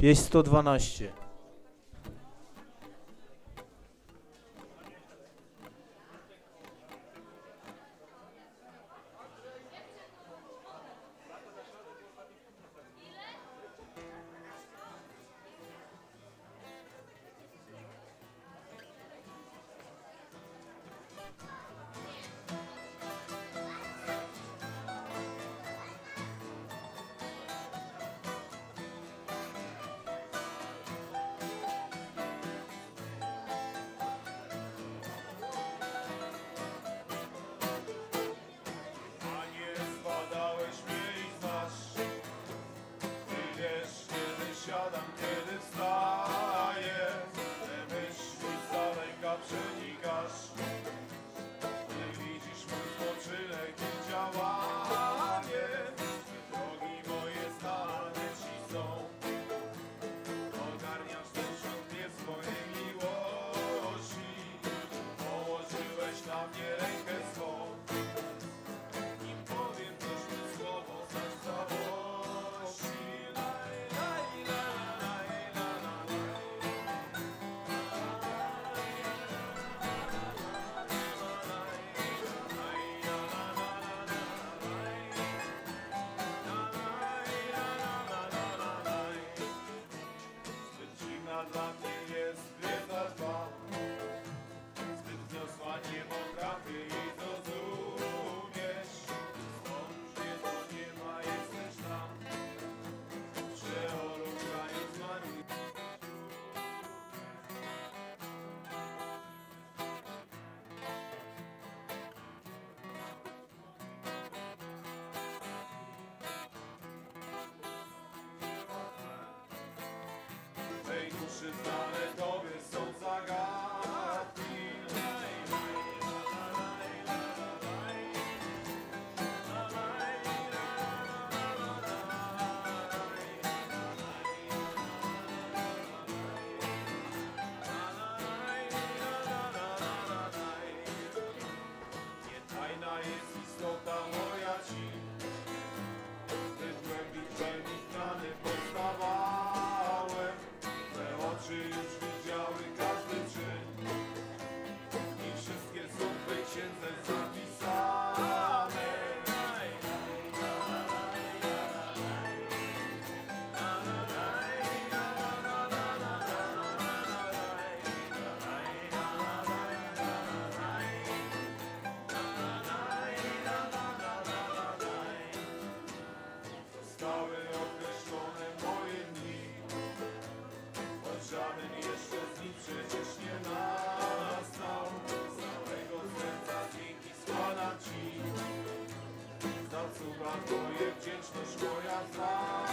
Pieść 112. Church. Tej duszy znane Słowa Twoje wdzięczność moja znam.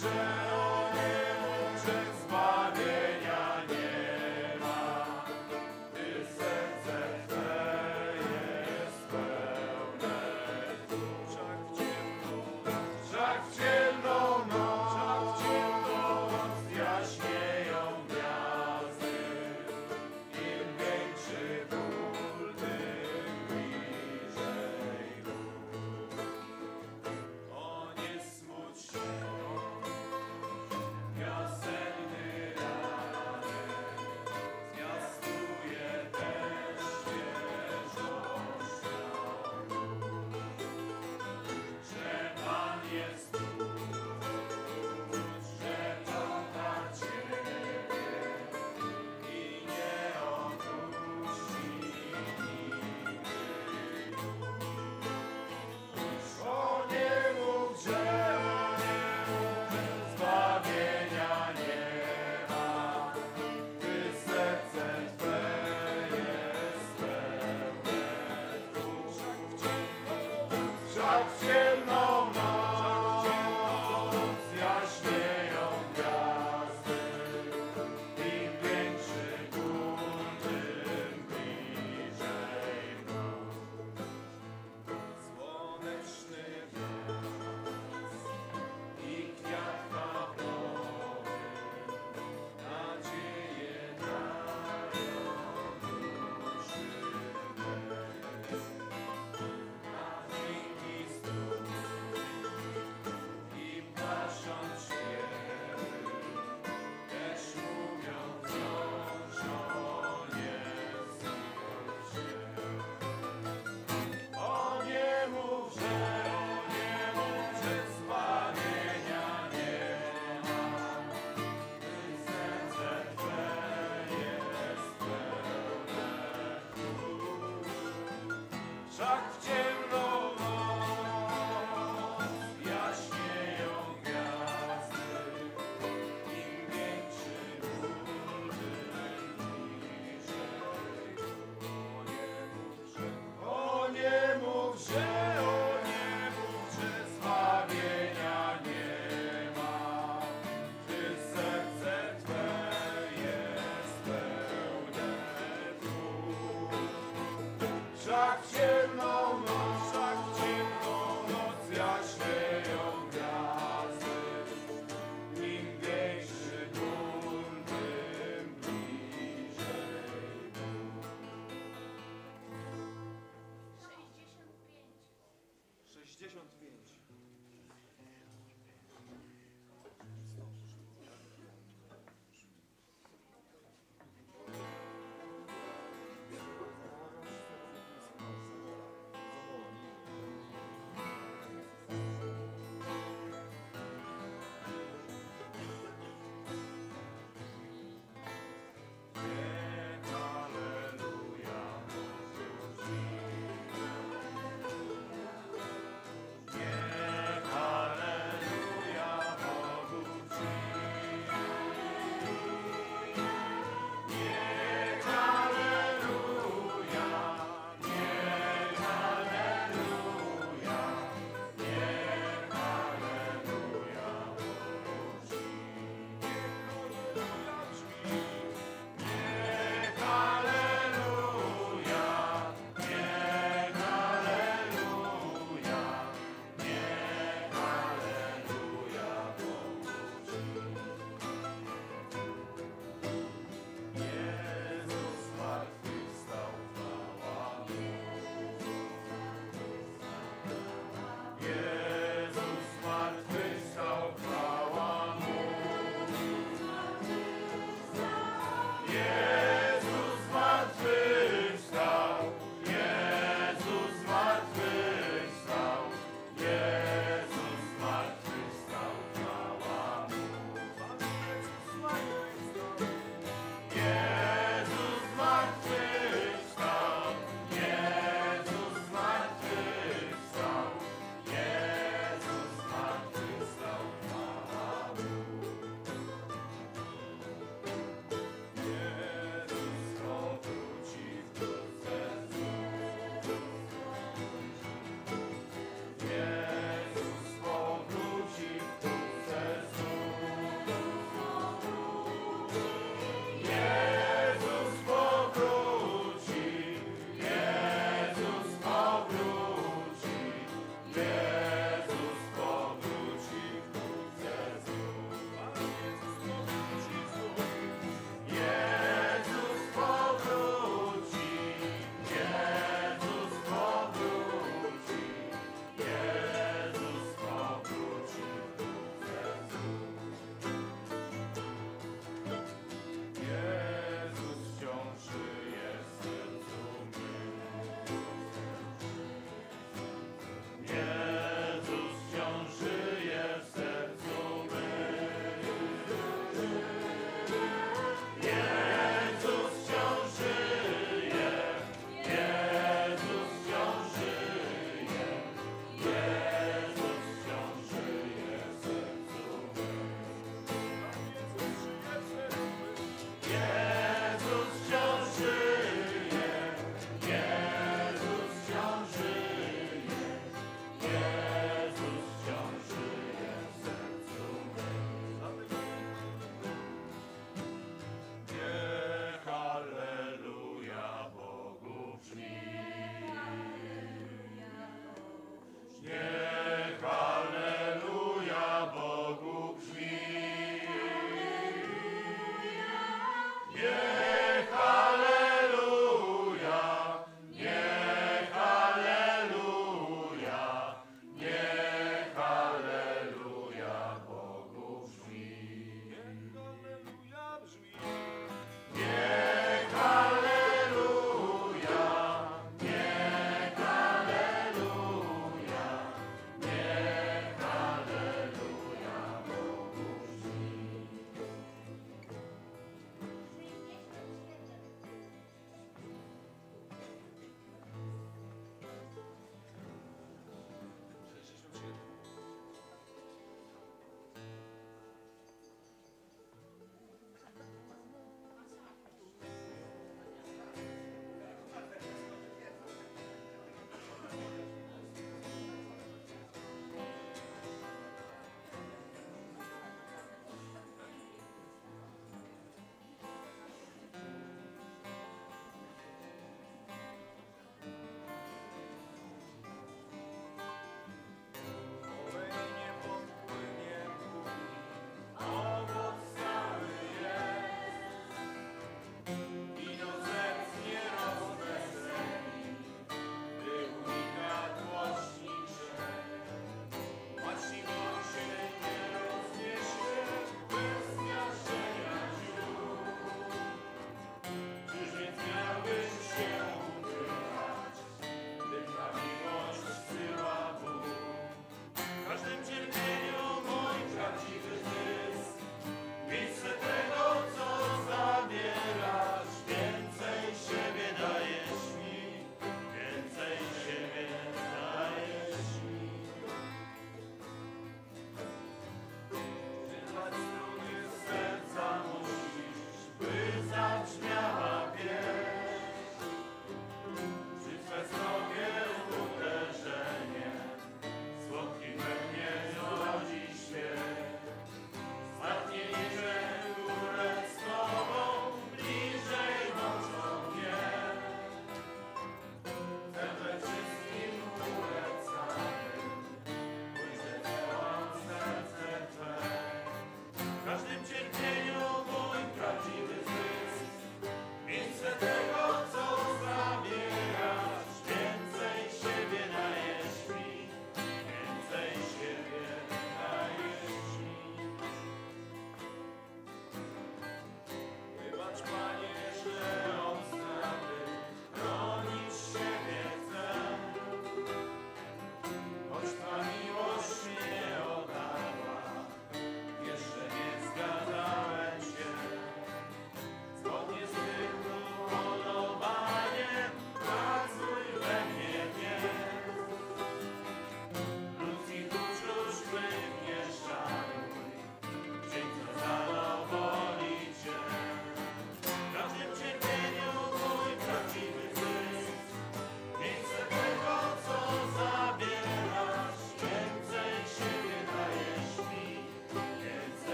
say.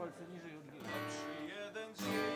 palce niżej od Trzy, jeden.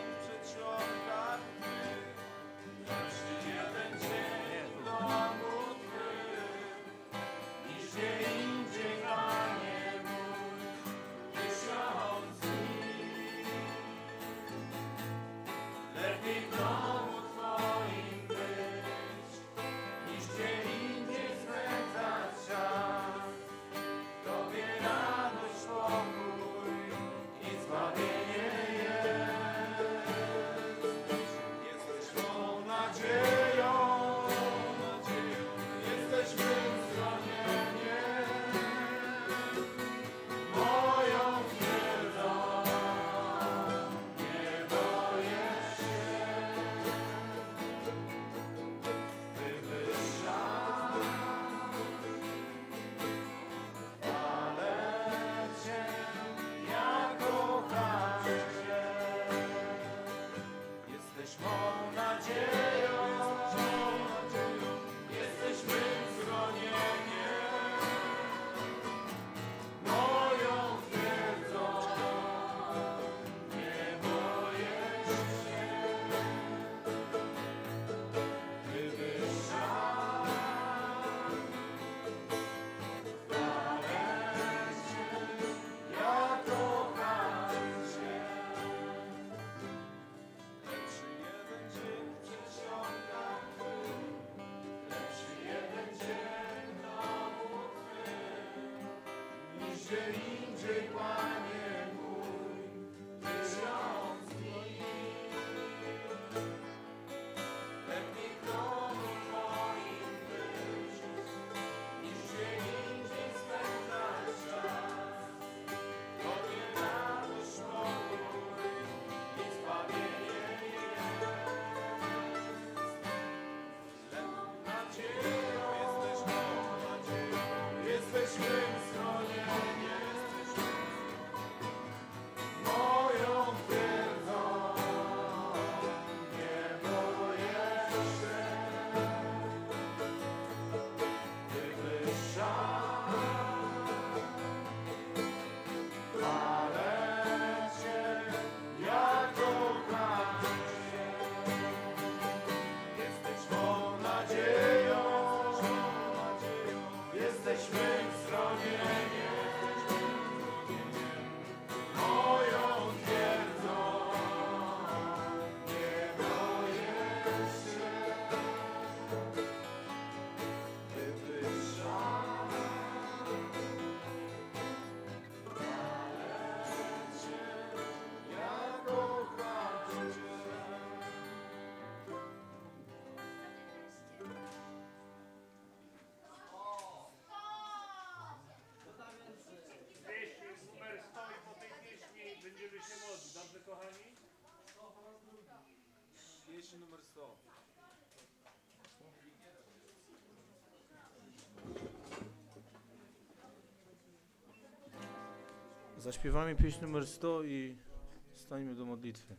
Mniejszy numer 100. Zaśpiewamy pieśń numer 100 i stańmy do modlitwy.